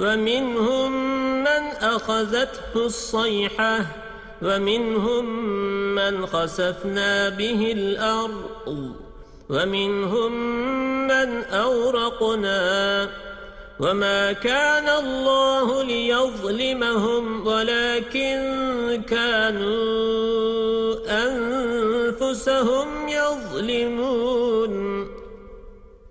ومنهم من أخذته الصيحة ومنهم من خسفنا به الأرض ومنهم من أورقنا. وما كان الله ليظلمهم ولكن كانوا أنفسهم يظلمون.